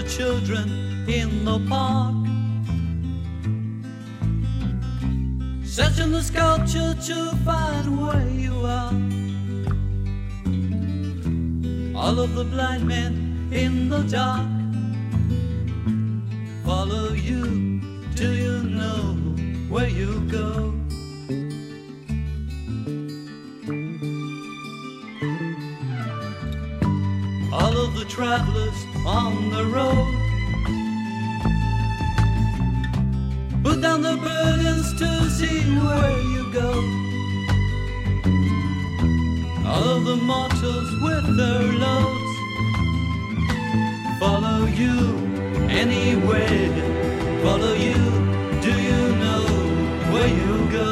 children in the park. Searching the sculpture to find where you are. All of the blind men in the dark follow you the travelers on the road put down the burdens to see where you go. All the mortals with their loads follow you anywhere. Follow you, do you know where you go?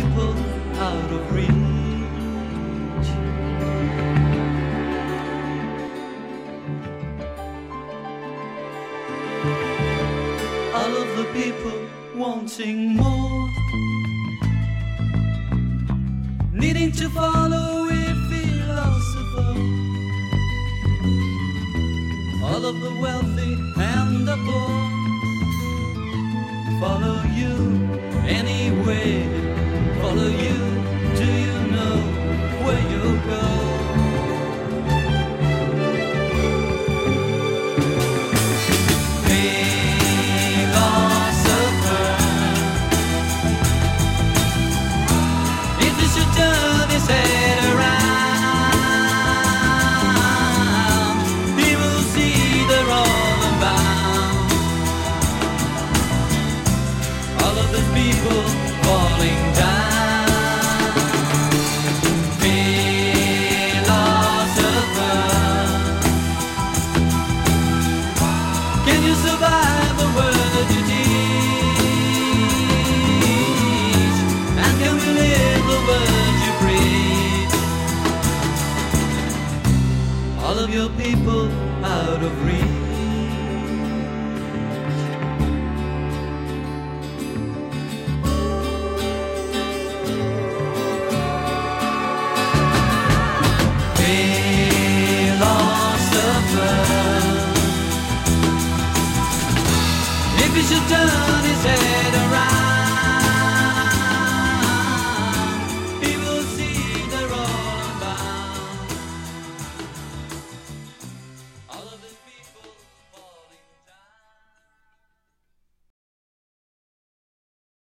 people out of reach. All of the people wanting more needing to follow a philosopher. All of the wealthy and the poor follow you your people out of reach. Philosopher,